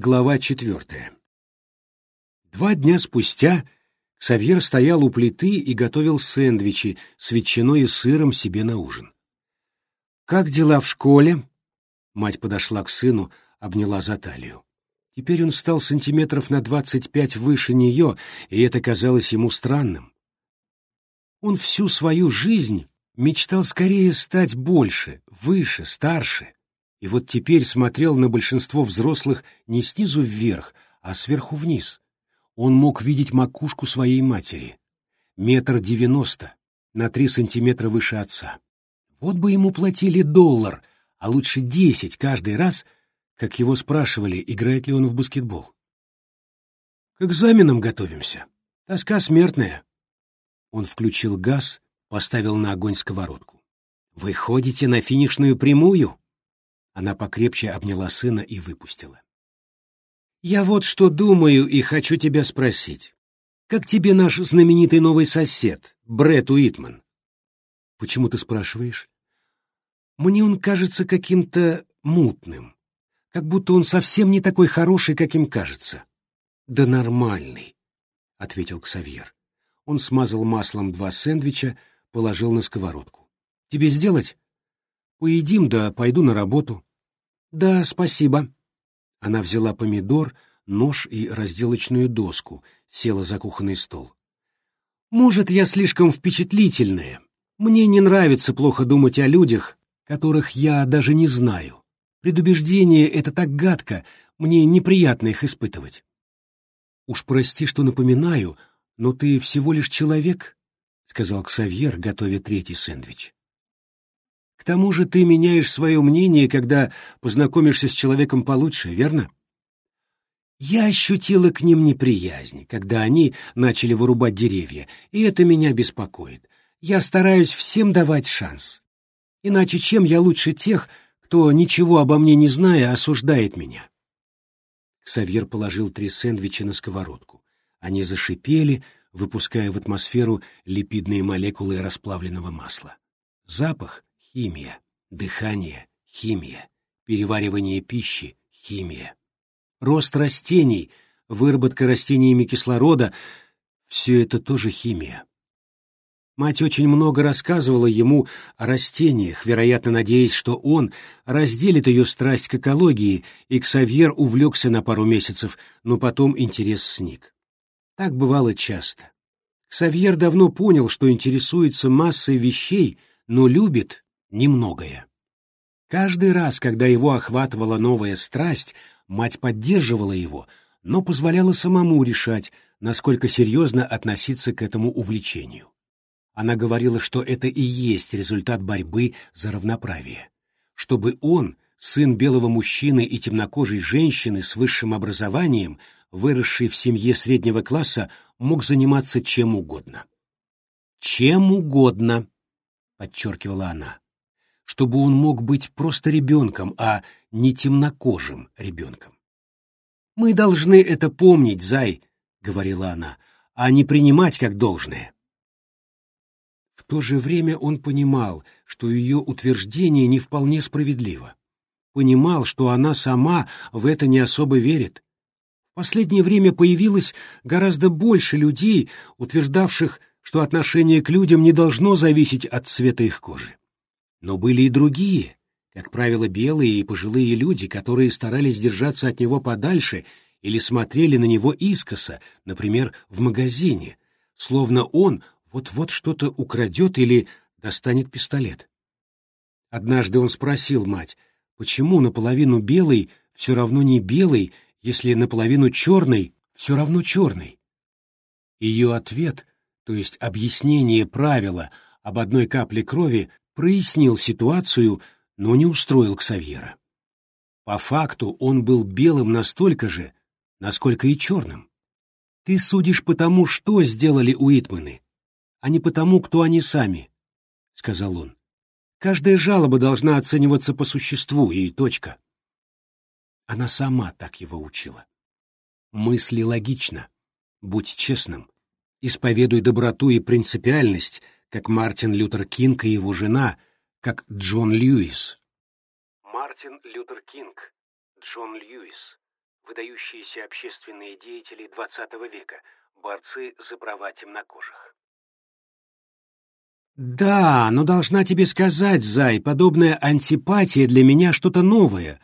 Глава четвертая. Два дня спустя Ксавьер стоял у плиты и готовил сэндвичи с ветчиной и сыром себе на ужин. «Как дела в школе?» Мать подошла к сыну, обняла за талию. Теперь он стал сантиметров на двадцать пять выше нее, и это казалось ему странным. Он всю свою жизнь мечтал скорее стать больше, выше, старше, и вот теперь смотрел на большинство взрослых не снизу вверх, а сверху вниз. Он мог видеть макушку своей матери. Метр девяносто, на три сантиметра выше отца. Вот бы ему платили доллар, а лучше десять каждый раз, как его спрашивали, играет ли он в баскетбол. К экзаменам готовимся. Тоска смертная. Он включил газ, поставил на огонь сковородку. «Вы ходите на финишную прямую?» Она покрепче обняла сына и выпустила. «Я вот что думаю и хочу тебя спросить. Как тебе наш знаменитый новый сосед, Брэд Уитман?» «Почему ты спрашиваешь?» «Мне он кажется каким-то мутным, как будто он совсем не такой хороший, каким кажется». «Да нормальный», — ответил Ксавьер. Он смазал маслом два сэндвича, положил на сковородку. «Тебе сделать?» «Поедим, да пойду на работу». «Да, спасибо». Она взяла помидор, нож и разделочную доску, села за кухонный стол. «Может, я слишком впечатлительная. Мне не нравится плохо думать о людях, которых я даже не знаю. Предубеждение — это так гадко, мне неприятно их испытывать». «Уж прости, что напоминаю, но ты всего лишь человек», — сказал Ксавьер, готовя третий сэндвич. Тому же ты меняешь свое мнение, когда познакомишься с человеком получше, верно? Я ощутила к ним неприязнь, когда они начали вырубать деревья, и это меня беспокоит. Я стараюсь всем давать шанс. Иначе чем я лучше тех, кто, ничего обо мне не зная, осуждает меня? Савьер положил три сэндвича на сковородку. Они зашипели, выпуская в атмосферу липидные молекулы расплавленного масла. Запах, Химия. Дыхание. Химия. Переваривание пищи. Химия. Рост растений, выработка растениями кислорода — все это тоже химия. Мать очень много рассказывала ему о растениях, вероятно, надеясь, что он разделит ее страсть к экологии, и Ксавьер увлекся на пару месяцев, но потом интерес сник. Так бывало часто. Ксавьер давно понял, что интересуется массой вещей, но любит немногое. Каждый раз, когда его охватывала новая страсть, мать поддерживала его, но позволяла самому решать, насколько серьезно относиться к этому увлечению. Она говорила, что это и есть результат борьбы за равноправие. Чтобы он, сын белого мужчины и темнокожей женщины с высшим образованием, выросший в семье среднего класса, мог заниматься чем угодно. «Чем угодно», — подчеркивала она чтобы он мог быть просто ребенком, а не темнокожим ребенком. «Мы должны это помнить, Зай», — говорила она, — «а не принимать как должное». В то же время он понимал, что ее утверждение не вполне справедливо. Понимал, что она сама в это не особо верит. В последнее время появилось гораздо больше людей, утверждавших, что отношение к людям не должно зависеть от цвета их кожи. Но были и другие, как правило, белые и пожилые люди, которые старались держаться от него подальше или смотрели на него искоса, например, в магазине, словно он вот-вот что-то украдет или достанет пистолет. Однажды он спросил мать, почему наполовину белый все равно не белый, если наполовину черный все равно черный. Ее ответ, то есть объяснение правила об одной капле крови, прояснил ситуацию, но не устроил Ксавьера. По факту он был белым настолько же, насколько и черным. Ты судишь по тому, что сделали Уитманы, а не по тому, кто они сами, — сказал он. Каждая жалоба должна оцениваться по существу, и точка. Она сама так его учила. Мысли логично, будь честным, исповедуй доброту и принципиальность, как Мартин Лютер Кинг и его жена, как Джон Льюис. Мартин Лютер Кинг, Джон Льюис. выдающиеся общественные деятели XX века, борцы за права темнокожих. «Да, но должна тебе сказать, Зай, подобная антипатия для меня что-то новое.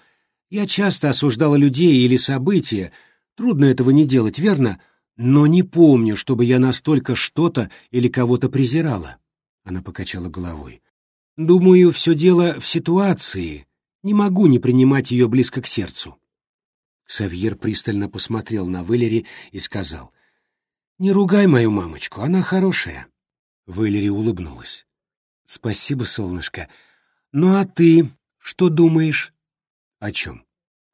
Я часто осуждала людей или события, трудно этого не делать, верно? Но не помню, чтобы я настолько что-то или кого-то презирала». Она покачала головой. «Думаю, все дело в ситуации. Не могу не принимать ее близко к сердцу». Савьер пристально посмотрел на Валери и сказал, «Не ругай мою мамочку, она хорошая». Валери улыбнулась. «Спасибо, солнышко. Ну а ты что думаешь?» «О чем?»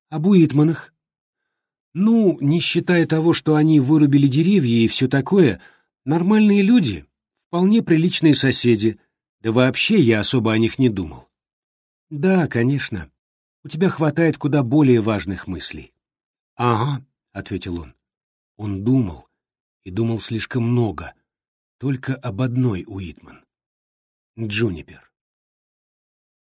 «Об Уитманах». «Ну, не считая того, что они вырубили деревья и все такое, нормальные люди, вполне приличные соседи, да вообще я особо о них не думал». «Да, конечно. У тебя хватает куда более важных мыслей». «Ага», — ответил он. Он думал, и думал слишком много, только об одной Уитман. Джунипер.